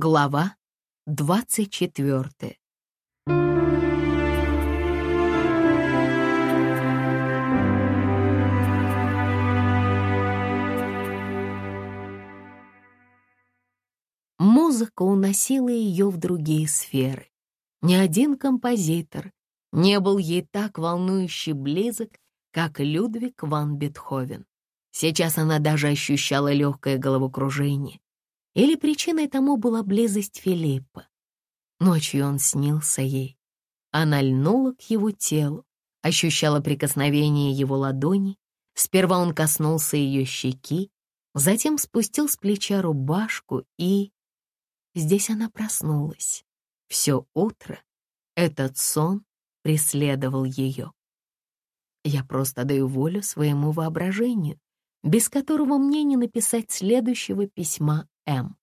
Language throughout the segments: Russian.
Глава двадцать четвертая. Музыка уносила ее в другие сферы. Ни один композитор не был ей так волнующе близок, как Людвиг ван Бетховен. Сейчас она даже ощущала легкое головокружение. Или причиной тому была близость Филиппа. Ночью он снился ей. Она льнула к его телу, ощущала прикосновение его ладони. Сперва он коснулся ее щеки, затем спустил с плеча рубашку и... Здесь она проснулась. Все утро этот сон преследовал ее. Я просто даю волю своему воображению, без которого мне не написать следующего письма М.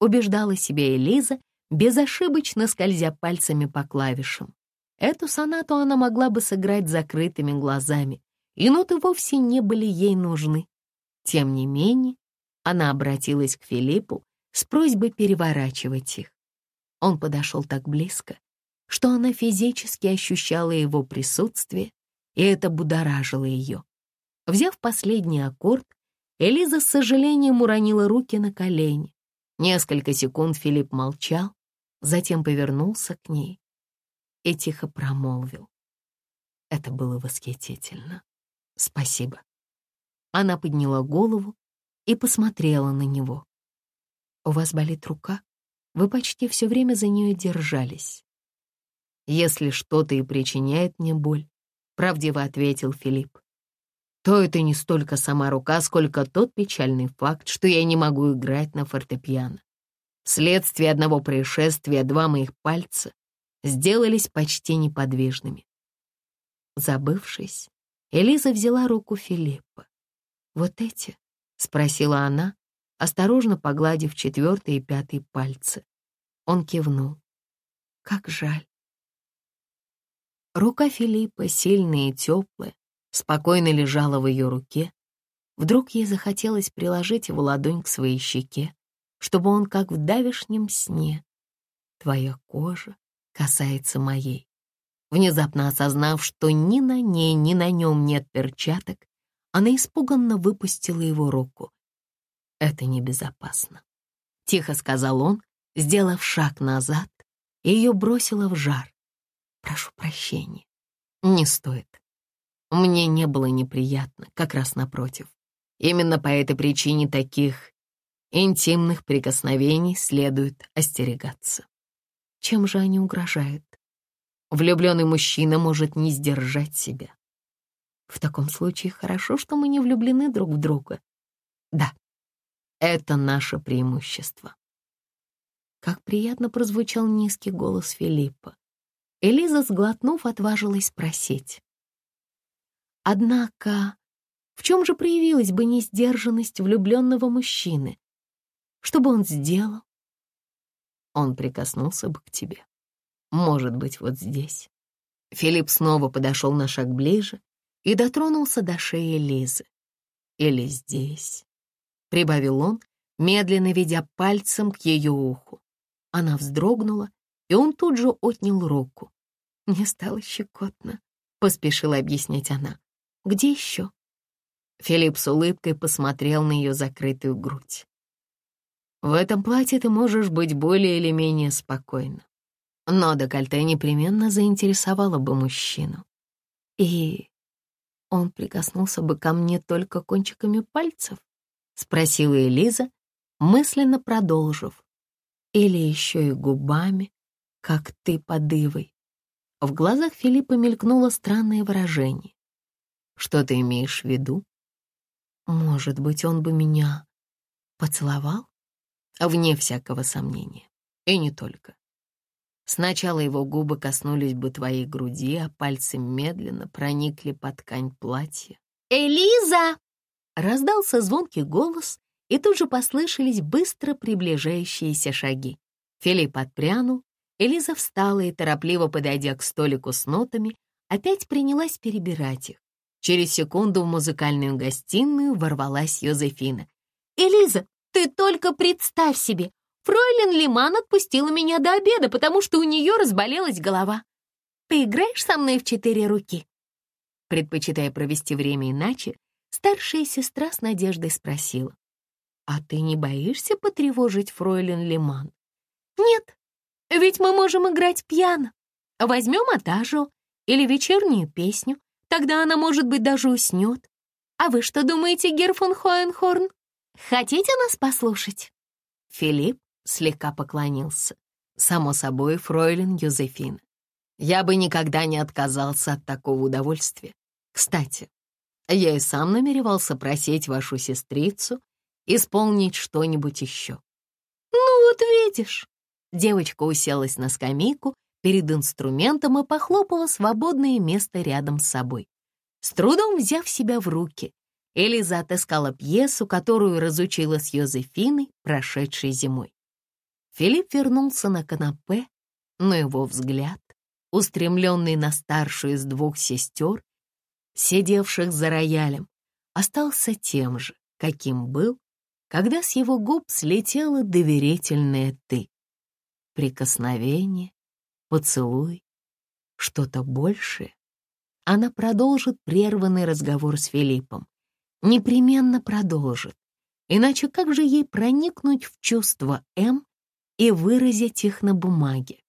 Убеждала себя Элиза, безошибочно скользя пальцами по клавишам. Эту сонату она могла бы сыграть закрытыми глазами, и ноты вовсе не были ей нужны. Тем не менее, она обратилась к Филиппу с просьбой переворачивать их. Он подошел так близко, что она физически ощущала его присутствие, и это будоражило ее. Взяв последний аккорд, Элиза с сожалением уронила руки на колени. Несколько секунд Филипп молчал, затем повернулся к ней и тихо промолвил. Это было восхитительно. Спасибо. Она подняла голову и посмотрела на него. «У вас болит рука? Вы почти все время за нее держались». «Если что-то и причиняет мне боль», — правдиво ответил Филипп, то это не столько сама рука, сколько тот печальный факт, что я не могу играть на фортепиано. Вследствие одного происшествия два моих пальца сделались почти неподвижными. Забывшись, Элиза взяла руку Филиппа. «Вот эти?» — спросила она, осторожно погладив четвертый и пятый пальцы. Он кивнул. «Как жаль». Рука Филиппа, сильная и теплая, спокойно лежала в ее руке. Вдруг ей захотелось приложить его ладонь к своей щеке, чтобы он, как в давешнем сне, твоя кожа касается моей. Внезапно осознав, что ни на ней, ни на нем нет перчаток, она испуганно выпустила его руку. «Это небезопасно», — тихо сказал он, сделав шаг назад, и ее бросило в жар. «Прошу прощения. Не стоит. Мне не было неприятно, как раз напротив. Именно по этой причине таких интимных прикосновений следует остерегаться. Чем же они угрожают? Влюбленный мужчина может не сдержать себя. В таком случае хорошо, что мы не влюблены друг в друга. Да, это наше преимущество. Как приятно прозвучал низкий голос Филиппа. Элиза, сглотнув, отважилась спросить. Однако, в чем же проявилась бы несдержанность влюбленного мужчины? Что бы он сделал? Он прикоснулся бы к тебе. Может быть, вот здесь. Филипп снова подошел на шаг ближе и дотронулся до шеи Лизы. Или здесь, — прибавил он, медленно ведя пальцем к ее уху. Она вздрогнула, и он тут же отнял руку. «Мне стало щекотно», — поспешила объяснить она. Где еще?» Филипп с улыбкой посмотрел на ее закрытую грудь. «В этом платье ты можешь быть более или менее спокойна. Но декольте непременно заинтересовало бы мужчину. И он прикоснулся бы ко мне только кончиками пальцев?» — спросила Элиза, мысленно продолжив. «Или еще и губами, как ты под ивой». В глазах Филиппа мелькнуло странное выражение. Что ты имеешь в виду? Может быть, он бы меня поцеловал? Вне всякого сомнения. И не только. Сначала его губы коснулись бы твоей груди, а пальцы медленно проникли под ткань платья. «Элиза!» Раздался звонкий голос, и тут же послышались быстро приближающиеся шаги. Филипп отпрянул, Элиза встала и, торопливо подойдя к столику с нотами, опять принялась перебирать их. Через секунду в музыкальную гостиную ворвалась Йозефина. «Элиза, ты только представь себе! Фройлен Лиман отпустила меня до обеда, потому что у нее разболелась голова. Поиграешь со мной в четыре руки?» Предпочитая провести время иначе, старшая сестра с надеждой спросила. «А ты не боишься потревожить фройлен Лиман?» «Нет, ведь мы можем играть пьяно. Возьмем атажу или вечернюю песню, тогда она, может быть, даже уснет. А вы что думаете, Герфон Хоенхорн? Хотите нас послушать?» Филипп слегка поклонился. Само собой, фройлен Юзефин. Я бы никогда не отказался от такого удовольствия. Кстати, я и сам намеревался просить вашу сестрицу исполнить что-нибудь еще. Ну вот видишь. Девочка уселась на скамейку перед инструментом и похлопала свободное место рядом с собой. С трудом взяв себя в руки, Элиза отыскала пьесу, которую разучила с Йозефиной, прошедшей зимой. Филипп вернулся на канапе, но его взгляд, устремленный на старшую из двух сестер, сидевших за роялем, остался тем же, каким был, когда с его губ слетело доверительное «ты». Прикосновение, поцелуй, что-то большее. Она продолжит прерванный разговор с Филиппом. Непременно продолжит. Иначе как же ей проникнуть в чувства М и выразить их на бумаге?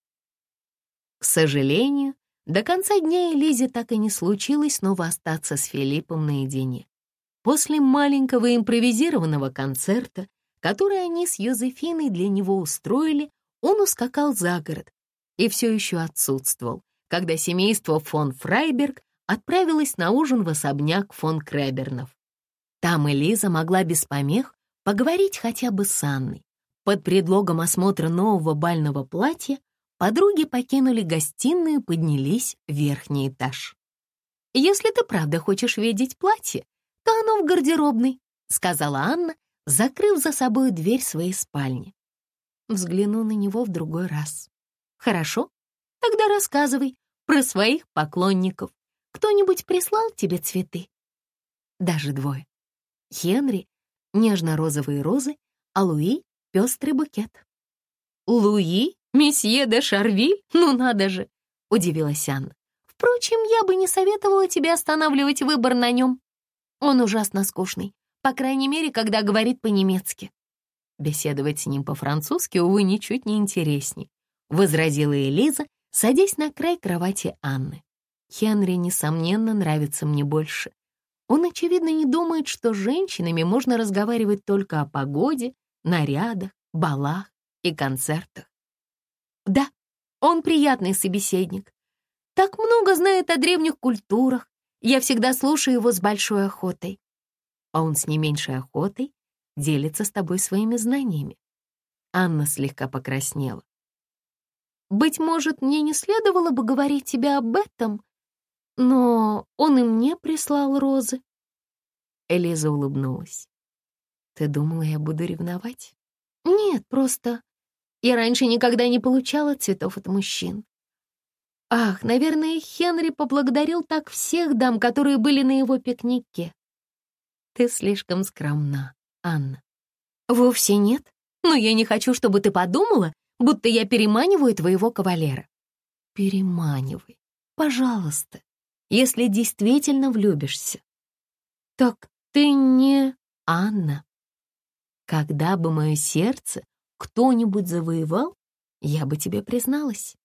К сожалению, до конца дня Элизе так и не случилось снова остаться с Филиппом наедине. После маленького импровизированного концерта, который они с Йозефиной для него устроили, он ускакал за город и все еще отсутствовал, когда семейство фон Фрайберг отправилось на ужин в особняк фон Кребернов. Там Элиза могла без помех поговорить хотя бы с Анной. Под предлогом осмотра нового бального платья Подруги покинули гостиную и поднялись в верхний этаж. «Если ты правда хочешь видеть платье, то оно в гардеробной», сказала Анна, закрыв за собой дверь своей спальни. Взгляну на него в другой раз. «Хорошо, тогда рассказывай про своих поклонников. Кто-нибудь прислал тебе цветы?» Даже двое. Хенри — нежно-розовые розы, а Луи — пестрый букет. «Луи «Месье де Шарвиль? Ну надо же!» — удивилась Анна. «Впрочем, я бы не советовала тебе останавливать выбор на нем. Он ужасно скучный, по крайней мере, когда говорит по-немецки». Беседовать с ним по-французски, увы, ничуть не интересней, — возразила Элиза, садясь на край кровати Анны. Хенри, несомненно, нравится мне больше. Он, очевидно, не думает, что с женщинами можно разговаривать только о погоде, нарядах, балах и концертах. Да, он приятный собеседник. Так много знает о древних культурах. Я всегда слушаю его с большой охотой. А он с не меньшей охотой делится с тобой своими знаниями. Анна слегка покраснела. Быть может, мне не следовало бы говорить тебе об этом, но он и мне прислал розы. Элиза улыбнулась. Ты думала, я буду ревновать? Нет, просто я раньше никогда не получала цветов от мужчин. Ах, наверное, Хенри поблагодарил так всех дам, которые были на его пикнике. Ты слишком скромна, Анна. Вовсе нет. Но я не хочу, чтобы ты подумала, будто я переманиваю твоего кавалера. Переманивай, пожалуйста, если действительно влюбишься. Так ты не Анна. Когда бы мое сердце кто-нибудь завоевал, я бы тебе призналась.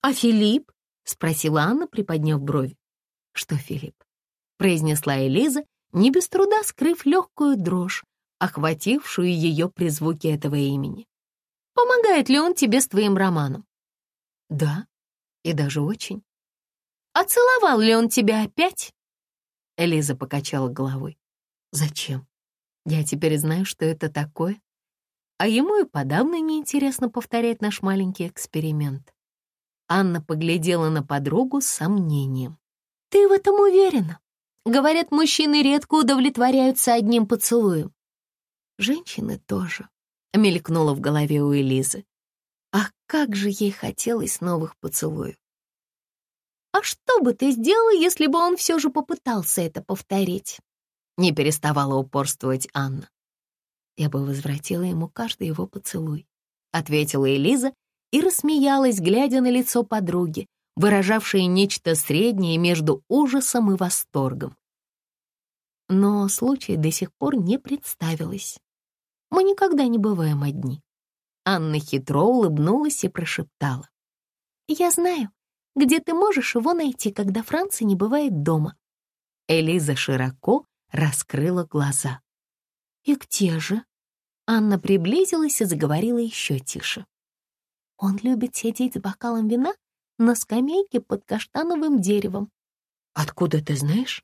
«А Филипп?» — спросила Анна, приподняв брови. «Что Филипп?» — произнесла Элиза, не без труда скрыв легкую дрожь, охватившую ее при звуке этого имени. «Помогает ли он тебе с твоим романом?» «Да, и даже очень». «А целовал ли он тебя опять?» Элиза покачала головой. «Зачем? Я теперь знаю, что это такое, а ему и подавно неинтересно повторять наш маленький эксперимент. Анна поглядела на подругу с сомнением. «Ты в этом уверена?» Говорят, мужчины редко удовлетворяются одним поцелуем. Женщины тоже, — мелькнуло в голове у Элизы. Ах, как же ей хотелось новых поцелуев. «А что бы ты сделала, если бы он все же попытался это повторить?» Не переставала упорствовать Анна я бы возвратила ему каждый его поцелуй. — ответила Элиза и рассмеялась, глядя на лицо подруги, выражавшее нечто среднее между ужасом и восторгом. Но случай до сих пор не представилось. Мы никогда не бываем одни. Анна хитро улыбнулась и прошептала. «Я знаю, где ты можешь его найти, когда Франция не бывает дома». Элиза широко раскрыла глаза. «И где же?» Анна приблизилась и заговорила еще тише. «Он любит сидеть с бокалом вина на скамейке под каштановым деревом». «Откуда ты знаешь?»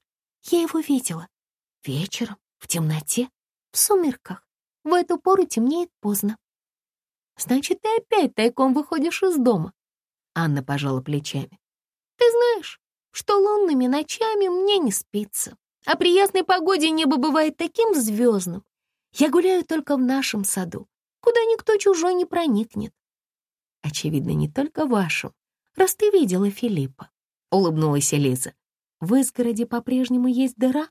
«Я его видела. Вечером, в темноте, в сумерках. В эту пору темнеет поздно. Значит, ты опять тайком выходишь из дома. Анна пожала плечами. Ты знаешь, что лунными ночами мне не спится, а при ясной погоде небо бывает таким звездным. Я гуляю только в нашем саду, куда никто чужой не проникнет. Очевидно, не только вашем, раз ты видела Филиппа, улыбнулась Элиза. В изгороде по-прежнему есть дыра?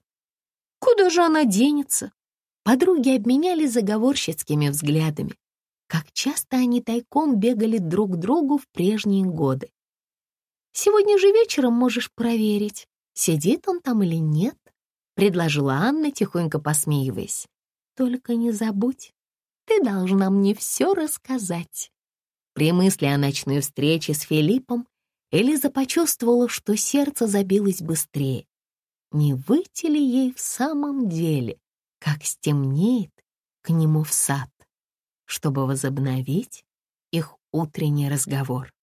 Куда же она денется? Подруги обменялись заговорщицкими взглядами. Как часто они тайком бегали друг к другу в прежние годы. «Сегодня же вечером можешь проверить, сидит он там или нет», — предложила Анна, тихонько посмеиваясь. «Только не забудь, ты должна мне все рассказать». При мысли о ночной встрече с Филиппом Элиза почувствовала, что сердце забилось быстрее. Не выйти ли ей в самом деле как стемнеет к нему в сад, чтобы возобновить их утренний разговор.